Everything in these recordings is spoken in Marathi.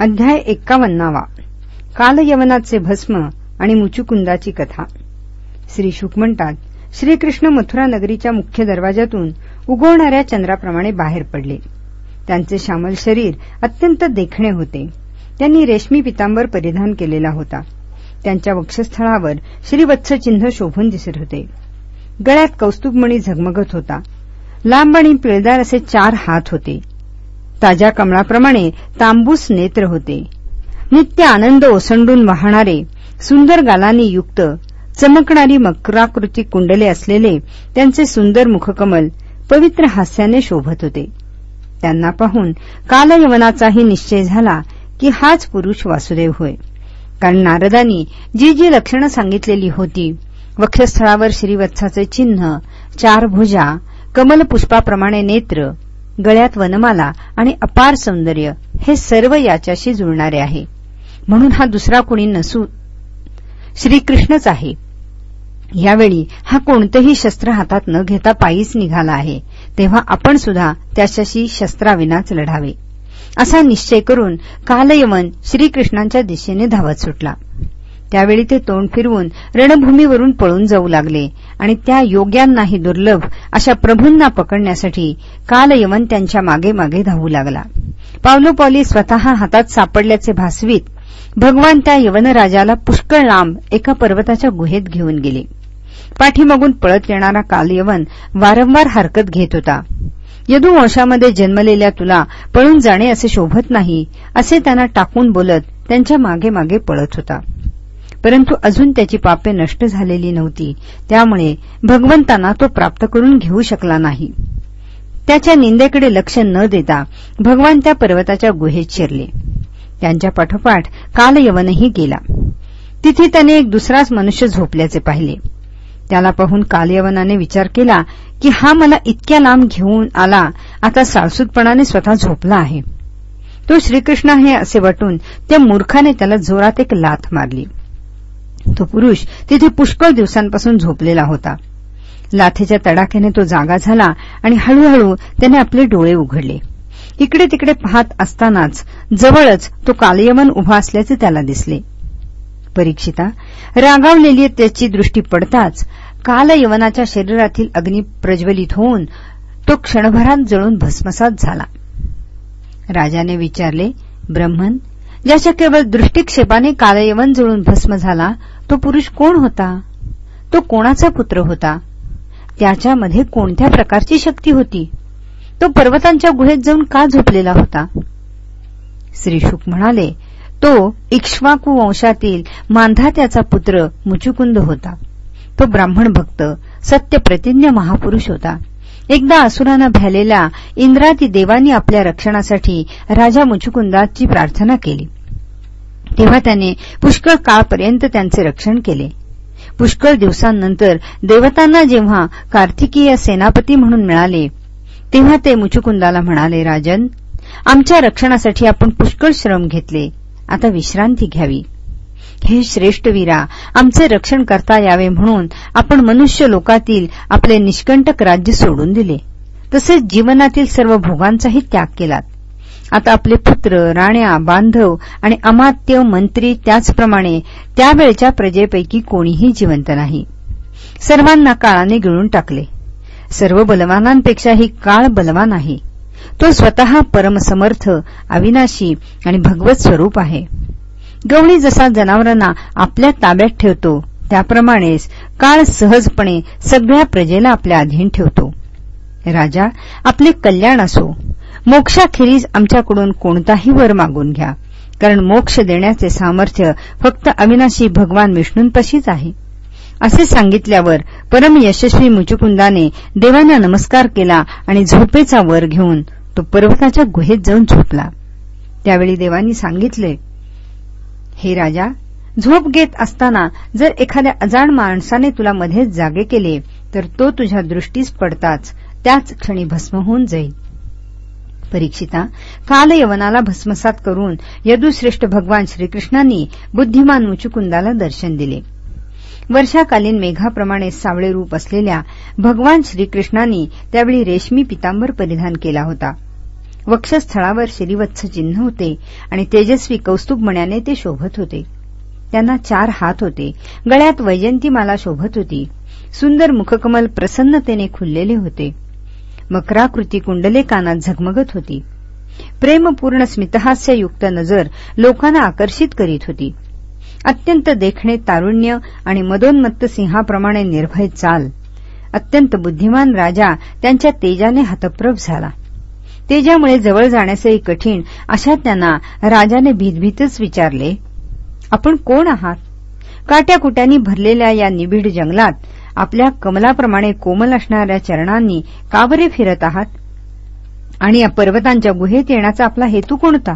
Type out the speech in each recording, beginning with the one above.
अध्याय एक्कावन्नावा. कालयवनाचे भस्म आणि मुचुकुंदाची कथा. श्री शुक म्हणतात श्रीकृष्ण मथुरा नगरीच्या मुख्य दरवाजातून उगवणाऱ्या चंद्राप्रमाणे बाहेर पडले. त्यांचे श्यामल शरीर अत्यंत देखणे होते. त्यांनी रेशमी पितांबर परिधान केलेला होता. त्यांच्या वक्षस्थळावर श्रीवत्स चिन्ह शोभून दिसत होते. गळ्यात कौस्तुभमणी झगमगत होता. लांब आणि पिळदार असे चार हात होते. ताज्या कमळाप्रमाणे तांबूस नेत्र होते. नित्य आनंद ओसंडून वाहणारे सुंदर गालांनी युक्त चमकणारी मकराकृती कुंडले असलेले त्यांचे सुंदर मुखकमल पवित्र हास्याने शोभत होते. त्यांना पाहून कालयवनाचाही निश्चय झाला की हाच पुरुष वासुदेव होय. कारण नारदांनी जी जी लक्षणं सांगितलेली होती वक्षस्थळावर श्रीवत्साचे चिन्ह चार भुजा कमलपुष्पाप्रमाणे नेत्र गळ्यात वनमाला आणि अपार सौंदर्य हे सर्व याच्याशी जुळणारे आहे. म्हणून हा दुसरा कुणी नसून श्रीकृष्णच आहे. यावेळी हा कोणतेही शस्त्र हातात न घेता पायीच निघाला आहे. तेव्हा आपण सुद्धा त्याच्याशी शस्त्राविनाच लढावे. असा निश्चय करून कालयवन श्रीकृष्णांच्या दिशेने धावत सुटला. त्यावेळी ते तोंड फिरवून रणभूमीवरून पळून जाऊ लागले. आणि त्या योग्यांनाही दुर्लभ अशा प्रभूंना पकडण्यासाठी कालयवन त्यांच्या मागे मागे धावू लागला. पावलोपॉली स्वतः हातात सापडल्याचे भासवीत भगवान त्या यवनराजाला पुष्कळ लांब एका पर्वताच्या गुहेत घेऊन गेले. पाठीमागून पळत येणारा कालयवन वारंवार हरकत घेत होता. यदुवंशामध्ये जन्मलेल्या तुला पळून जाणे असे शोभत नाही असे त्यांना टाकून बोलत त्यांच्या मागे मागे पळत होता. परंतु अजून त्याची पापे नष्ट झालेली नव्हती. त्यामुळे भगवंतांना तो प्राप्त करून घेऊ शकला नाही. त्याच्या निंदेकडे लक्ष न देता भगवान त्या पर्वताच्या गुहेत शिरले. त्यांच्या पाठोपाठ कालयवनही गेला. तिथे त्याने एक दुसराच मनुष्य झोपल्याचे पाहिले. त्याला पाहून कालयवनाने विचार केला की हा मला इतक्या लांब घेऊन आला आता साळसूदपणाने स्वतः झोपला आहे. तो श्रीकृष्ण आहे असे वाटून त्या मूर्खाने त्याला जोरात एक लाथ मारली. तो पुरुष तिथे पुष्कळ दिवसांपासून झोपलेला होता. लाथेच्या तडाख्याने तो जागा झाला आणि हळूहळू त्याने आपले डोळे उघडले. इकडे तिकडे पाहत असतानाच जवळच तो कालयवन उभा असल्याचे त्याला दिसले. परीक्षिता रागावलेली त्याची दृष्टी पडताच कालयवनाच्या शरीरातील अग्नी प्रज्वलित होऊन तो क्षणभरात जळून भस्मसात झाला. राजाने विचारले ब्रह्मन ज्याच्या केवळ दृष्टिक्षेपाने कालयवन जळून भस्म झाला तो पुरुष कोण होता? तो कोणाचा पुत्र होता? त्याच्यामध्ये कोणत्या प्रकारची शक्ती होती? तो पर्वतांच्या गुहेत जाऊन का झोपलेला होता? श्रीशुक म्हणाले तो इक्ष्वाकू वंशातील मांधात्याचा पुत्र मुचुकुंद होता. तो ब्राह्मण भक्त सत्यप्रतिज्ञ महापुरुष होता. एकदा असुरांना भ्यालेल्या इंद्राती देवांनी आपल्या रक्षणासाठी राजा मुचुकुंदाची प्रार्थना केली. तेव्हा त्याने पुष्कळ काळपर्यंत त्यांचे रक्षण केले. पुष्कळ दिवसांनंतर देवतांना जेव्हा कार्तिकीय सेनापती म्हणून मिळाले तेव्हा ते मुचुकुंदाला म्हणाले राजन आमच्या रक्षणासाठी आपण पुष्कळ श्रम घेतले. आता विश्रांती घ्यावी. हे श्रेष्ठ वीरा आमचे रक्षण करता यावे म्हणून आपण मनुष्य लोकातील आपले निष्कंटक राज्य सोडून दिले. तसेच जीवनातील सर्व भोगांचाही त्याग केलात. आता आपले पुत्र राण्या बांधव आणि अमात्य मंत्री त्याचप्रमाणे त्यावेळच्या प्रजेपैकी कोणीही जिवंत नाही. सर्वांना काळाने गिळून टाकले. सर्व बलवानांपेक्षाही काळ बलवान आहे. तो स्वतः परमसमर्थ अविनाशी आणि भगवत स्वरूप आहे. गवळी जसा जनावरांना आपल्या ताब्यात ठेवतो त्याप्रमाणेच काळ सहजपणे सगळ्या प्रजेला आपल्या अधीन ठेवतो. राजा आपले कल्याण असो. मोक्षाखेरीज आमच्याकडून कोणताही वर मागून घ्या. कारण मोक्ष देण्याचे सामर्थ्य फक्त अविनाशी भगवान विष्णूंपाशीच आहे. असे सांगितल्यावर परमयशस्वी मुचुकुंदाने देवांना नमस्कार केला आणि झोपेचा वर घेऊन तो पर्वताच्या गुहेत जाऊन झोपला. त्यावेळी देवांनी सांगितले हे राजा झोप घेत असताना जर एखाद्या अजाण माणसाने तुला मध्येच जागे केले तर तो तुझ्या दृष्टीस पडताच त्याच क्षणी भस्म होऊन जाईल. परीक्षिता कालयवनाला भस्मसात करून यदुश्रेष्ठ भगवान श्रीकृष्णांनी बुद्धिमान मुचुकुंदाला दर्शन दिले. वर्षाकालीन मेघाप्रमाणे सावळे रूप असलेल्या भगवान श्रीकृष्णांनी त्यावेळी रेशमी पितांबर परिधान केला होता. वक्षस्थळावर श्रीवत्स चिन्ह होते आणि तेजस्वी कौस्तुभमण्याने ते शोभत होते. त्यांना चार हात होते. गळ्यात वैजंतीमाला शोभत होती. सुंदर मुखकमल प्रसन्नतेने खुललेले होते. मकराकृती कुंडले कानात झगमगत होती. प्रेमपूर्ण स्मितहास्ययुक्त नजर लोकांना आकर्षित करीत होती. अत्यंत देखणे तारुण्य आणि मदोन्मत्त सिंहाप्रमाणे निर्भय चाल. अत्यंत बुद्धिमान राजा त्यांच्या तेजाने हतप्रभ झाला. तेजामुळे जवळ जाण्यासही कठीण अशा त्यांना राजाने भीतभीतच विचारले आपण कोण आहात? काट्याकुट्यांनी भरलेल्या या निबिड जंगलात आपल्या कमलाप्रमाणे कोमल असणाऱ्या चरणांनी का बरे फिरत आहात? आणि या पर्वतांच्या गुहेत येण्याचा आपला हेतू कोणता?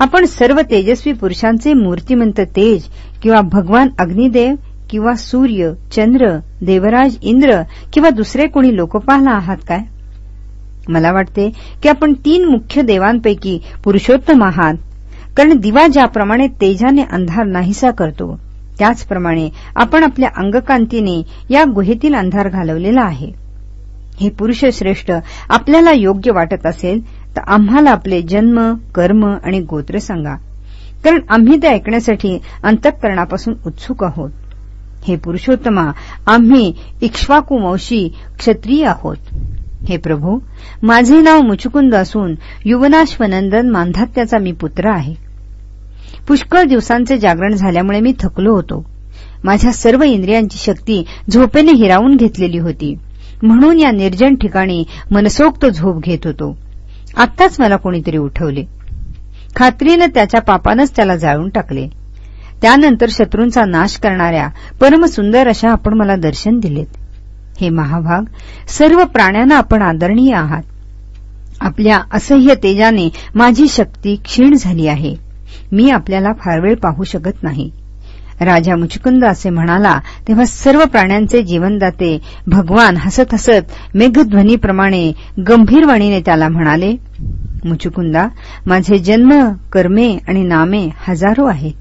आपण सर्व तेजस्वी पुरुषांचे मूर्तिमंत तेज किंवा भगवान अग्निदेव किंवा सूर्य चंद्र देवराज इंद्र किंवा दुसरे कोणी लोकपाला आहात काय? मला वाटते की आपण तीन मुख्य देवांपैकी पुरुषोत्तम आहात कारण दिवा ज्याप्रमाणे तेजाने अंधार नाहीसा करतो त्याचप्रमाणे आपण आपल्या अंगकांतीने या गुहेतील अंधार घालवलेला आहे. हे पुरुष श्रेष्ठ आपल्याला योग्य वाटत असेल तर आम्हाला आपले जन्म कर्म आणि गोत्र सांगा. कारण आम्ही ते ऐकण्यासाठी अंतःकरणापासून उत्सुक आहोत. हे पुरुषोत्तमा आम्ही इक्ष्वाकुवंशी क्षत्रिय आहोत. हे प्रभू माझे नाव मुचुकुंद असून युवनाश्वनंदन मांधात्याचा मी पुत्र आहे. पुष्कळ दिवसांचे जागरण झाल्यामुळे मी थकलो होतो. माझ्या सर्व इंद्रियांची शक्ती झोपेने हिरावून घेतलेली होती. म्हणून या निर्जन ठिकाणी मनसोक्त झोप घेत होतो. आत्ताच मला कोणीतरी उठवले. खात्रीनं त्याच्या पापानंच त्याला जाळून टाकले. त्यानंतर शत्रूंचा नाश करणाऱ्या परमसुंदर अशा आपण मला दर्शन दिलेत. हे महाभाग सर्व प्राण्यांना आपण आदरणीय आहात. आपल्या असह्य तेजाने माझी शक्ती क्षीण झाली आहे. मी आपल्याला फार वेळ पाहू शकत नाही. राजा मुचकुंद असे म्हणाला तेव्हा सर्व प्राण्यांचे जीवनदाते भगवान हसत हसत मेघध्वनीप्रमाणे गंभीरवाणीने त्याला म्हणाले मुचुकुंदा माझे जन्म कर्मे आणि नामे हजारो आहेत.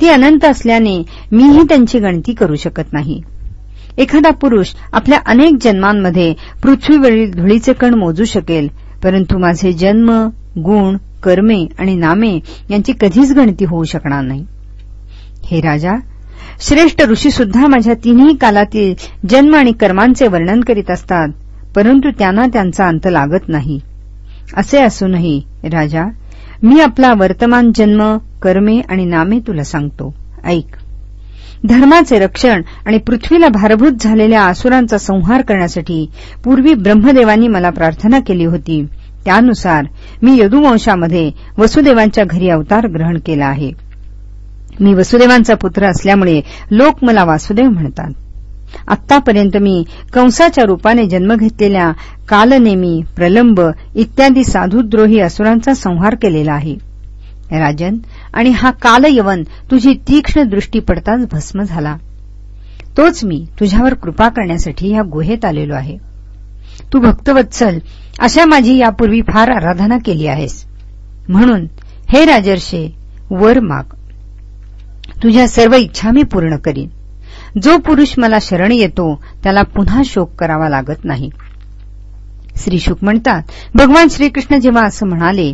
ती अनंत असल्याने मीही त्यांची गणती करू शकत नाही. एखादा पुरुष आपल्या अनेक जन्मांमध्ये पृथ्वीवरील धुळीचे कण मोजू शकेल परंतु माझे जन्म गुण कर्मे आणि नामे यांची कधीच गणती होऊ शकणार नाही. हे राजा श्रेष्ठ ऋषी सुद्धा माझ्या तिन्ही कालातील जन्म आणि कर्मांचे वर्णन करीत असतात परंतु त्यांना त्यांचा अंत लागत नाही. असे असूनही राजा मी आपला वर्तमान जन्म कर्मे आणि नामे तुला सांगतो. ऐक. धर्माचे रक्षण आणि पृथ्वीला भारभूत झालेल्या आसुरांचा संहार करण्यासाठी पूर्वी ब्रह्मदेवांनी मला प्रार्थना केली होती. त्यानुसार मी यदुवंशामध्ये वसुदेवांच्या घरी अवतार ग्रहण केला आहे. मी वसुदेवांचा पुत्र असल्यामुळे लोक मला वासुदेव म्हणतात. आतापर्यंत मी कंसाच्या रूपाने जन्म घेतलेल्या कालनेमी प्रलंब इत्यादी साधुद्रोही असुरांचा संहार केलेला आहे. राजन आणि हा कालयवन तुझी तीक्ष्ण दृष्टी पडताच भस्म झाला. तोच मी तुझ्यावर कृपा करण्यासाठी या गुहेत आलेलो आहे. तू भक्तवत्सल अशा माझी यापूर्वी फार आराधना केली आहेस. म्हणून हे राजर्षे वर माग. तुझ्या सर्व इच्छा मी पूर्ण करीन. जो पुरुष मला शरण येतो त्याला पुन्हा शोक करावा लागत नाही. श्री शुक म्हणतात भगवान श्रीकृष्ण जेव्हा असं म्हणाले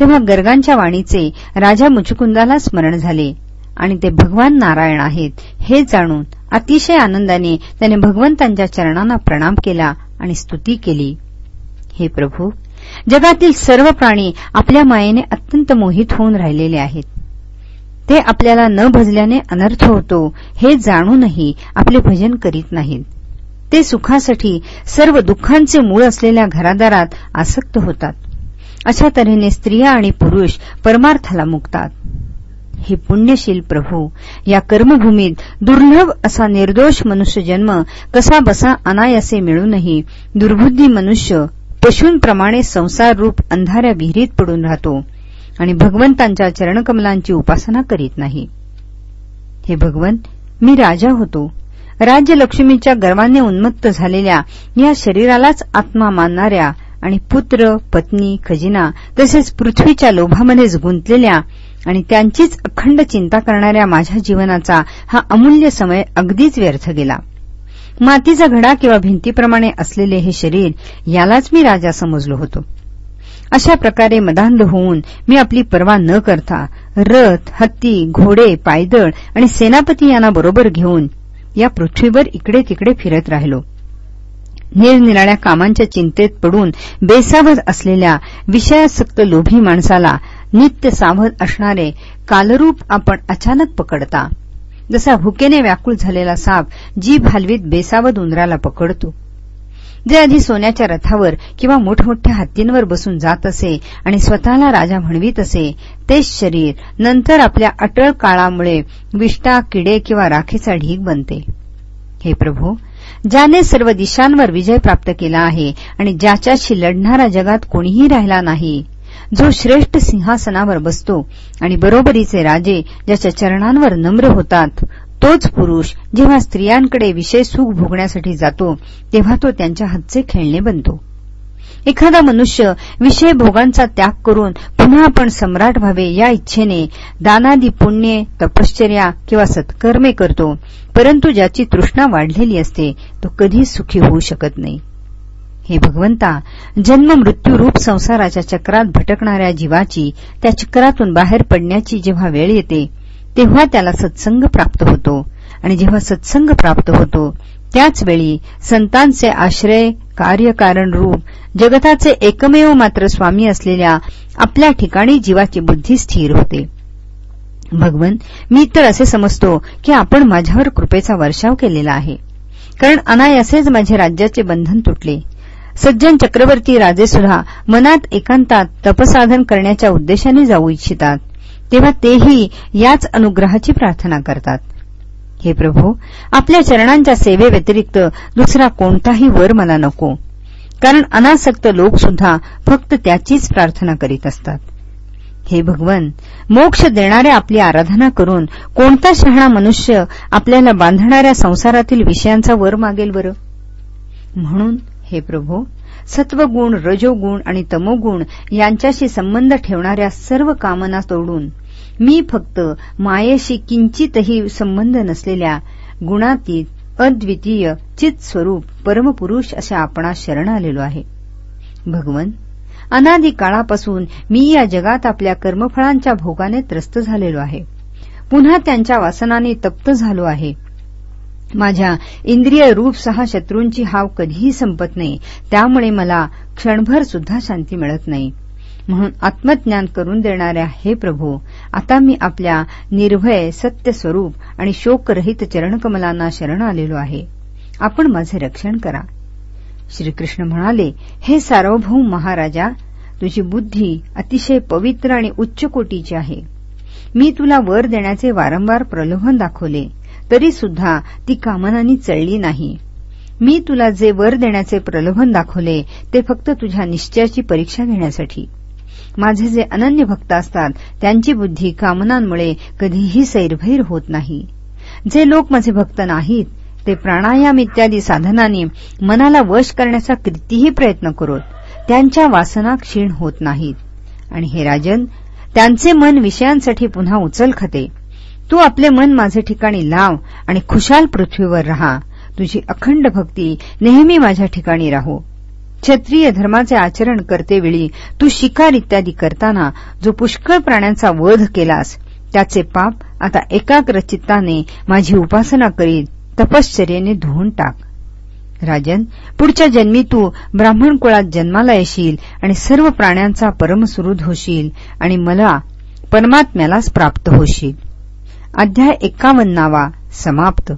तेव्हा गर्गांच्या वाणीचे राजा मुचुकुंदाला स्मरण झाले. आणि ते भगवान नारायण आहेत हे जाणून अतिशय आनंदाने त्याने भगवंतांच्या चरणांना प्रणाम केला आणि स्तुती केली. हे प्रभू जगातील सर्व प्राणी आपल्या मायेने अत्यंत मोहित होऊन राहिलेले आहेत. ते आपल्याला न भजल्याने अनर्थ होतो हे जाणूनही आपले भजन करीत नाहीत. ते सुखासाठी सर्व दुःखांचे मूळ असलेल्या घरादारात आसक्त होतात. अशा तऱ्हेने स्त्रिया आणि पुरुष परमार्थाला मुक्तात. हे पुण्यशील प्रभू या कर्मभूमीत दुर्लभ असा निर्दोष मनुष्य जन्म कसा बसा अनायासे मिळूनही दुर्बुद्धी मनुष्य पशूंप्रमाणे संसार रूप अंधाऱ्या विहिरीत पडून राहतो आणि भगवंतांच्या चरणकमलांची उपासना करीत नाही. हे भगवंत मी राजा होतो. राज्यलक्ष्मीच्या गर्वाने उन्मत्त झालेल्या या शरीरालाच आत्मा मानणाऱ्या आणि पुत्र पत्नी खजिना तसेच पृथ्वीच्या लोभामध्येच गुंतलेल्या आणि त्यांचीच अखंड चिंता करणाऱ्या माझ्या जीवनाचा हा अमूल्य समय अगदीच व्यर्थ गेला. मातीचा घडा किंवा भिंतीप्रमाणे असलेले हे शरीर यालाच मी राजा समजलो होतो. अशा प्रकारे मदांध होऊन मी आपली पर्वा न करता रथ हत्ती घोडे पायदळ आणि सेनापती यांना बरोबर घेऊन या पृथ्वीवर इकडे तिकडे फिरत राहिलो. निरनिराळ्या कामांच्या चिंतेत पडून बेसावध असलेल्या विषयासक्त लोभी माणसाला नित्य सावध असणारे कालरूप आपण अचानक पकडता. जसा भुकेने व्याकुळ झालेला साप जीभ हलवीत बेसावध उंदराला पकडतो. जे आधी सोन्याच्या रथावर किंवा मोठमोठ्या हत्तींवर बसून जात असे आणि स्वतःला राजा म्हणवीत असे तेच शरीर नंतर आपल्या अटळ काळामुळे विष्टा किडे किंवा राखेचा ढीग बनते. हे प्रभू ज्याने सर्व दिशांवर विजय प्राप्त केला आहे आणि ज्याच्याशी लढणारा जगात कोणीही राहिला नाही जो श्रेष्ठ सिंहासनावर बसतो आणि बरोबरीचे राजे ज्याच्या चरणांवर नम्र होतात तोच पुरुष जेव्हा स्त्रियांकडे विषय सुख भोगण्यासाठी जातो तेव्हा तो त्यांच्या हातचे खेळणे बनतो. एखादा मनुष्य विषय भोगांचा त्याग करून पुन्हा आपण सम्राट व्हावे या इच्छेने दानादी पुण्य तपश्चर्या किंवा सत्कर्मे करतो परंतु ज्याची तृष्णा वाढलेली असते तो कधीच सुखी होऊ शकत नाही. हे भगवंता जन्म मृत्यू रूप संसाराच्या चक्रात भटकणाऱ्या जीवाची त्या चक्रातून बाहेर पडण्याची जेव्हा वेळ येते तेव्हा त्याला सत्संग प्राप्त होतो. आणि जेव्हा सत्संग प्राप्त होतो त्याच वेळी संतांचे आश्रय कार्यकारण रूप जगताचे एकमेव मात्र स्वामी असलेल्या आपल्या ठिकाणी जीवाची बुद्धी स्थिर होते. भगवन मी तर असे समजतो की आपण माझ्यावर कृपेचा वर्षाव केलेला आहे. कारण अनायासेच माझे राज्याचे बंधन तुटले. सज्जन चक्रवर्ती राजेसुद्धा मनात एकांतात तपसाधन करण्याच्या उद्देशाने जाऊ इच्छितात. तेव्हा तेही याच अनुग्रहाची प्रार्थना करतात. हे प्रभू आपल्या चरणांच्या सेवेव्यतिरिक्त दुसरा कोणताही वर मला नको. कारण अनासक्त लोक सुद्धा फक्त त्याचीच प्रार्थना करीत असतात. हे भगवन मोक्ष देणाऱ्या आपली आराधना करून कोणता शहाणा मनुष्य आपल्याला बांधणाऱ्या संसारातील विषयांचा वर मागेल बरं? म्हणून हे प्रभू सत्वगुण रजोगुण आणि तमोगुण यांच्याशी संबंध ठेवणाऱ्या सर्व कामना तोडून मी फक्त मायेशी किंचितही संबंध नसलेल्या गुणातीत अद्वितीय चित स्वरूप परमपुरुष अशा आपणास शरण आलेलो आहे. भगवन अनादी काळापासून मी या जगात आपल्या कर्मफळांच्या भोगाने त्रस्त झालेलो आहे. पुन्हा त्यांच्या वासनाने तप्त झालो आहे. माझ्या इंद्रिय रूप सहा शत्रूंची हाव कधीही संपत नाही. त्यामुळे मला क्षणभर सुद्धा शांती मिळत नाही. म्हणून आत्मज्ञान करून देणाऱ्या हे प्रभू आता मी आपल्या निर्भय सत्य स्वरूप आणि शोकरहित चरणकमलांना शरण आलेलो आहे. आपण माझे रक्षण करा. श्रीकृष्ण म्हणाले हे सार्वभौम महाराजा तुझी बुद्धी अतिशय पवित्र आणि उच्च कोटीची आहे. मी तुला वर देण्याचे वारंवार प्रलोभन दाखवले. तरी सुद्धा ती कामनानी चळली नाही. मी तुला जे वर देण्याचे प्रलोभन दाखवले ते फक्त तुझ्या निश्चयाची परीक्षा घेण्यासाठी. माझे जे अनन्य भक्त असतात त्यांची बुद्धी कामनांमुळे कधीही सैरभैर होत नाही. जे लोक माझे भक्त नाहीत ते प्राणायाम इत्यादी साधनांनी मनाला वश करण्याचा कितीही प्रयत्न करोत त्यांच्या वासना क्षीण होत नाहीत. आणि हे राजन त्यांचे मन विषयांसाठी पुन्हा उचल खाते तू आपले मन माझे ठिकाणी लाव आणि खुशाल पृथ्वीवर रहा. तुझी अखंड भक्ती नेहमी माझ्या ठिकाणी राहो. क्षत्रिय धर्माचे आचरण करतेवेळी तू शिकार इत्यादी करताना जो पुष्कळ प्राण्यांचा वध केलास त्याचे पाप आता एकाग्र चित्ताने माझी उपासना करीत तपश्चर्याने धुवून टाक. राजन पुढच्या जन्मी तू ब्राह्मण कुळात जन्माला येशील आणि सर्व प्राण्यांचा परमसुहृद होशील आणि मला परमात्म्यालाच प्राप्त होशील. अध्याय एक्कावन्नावा समाप्त.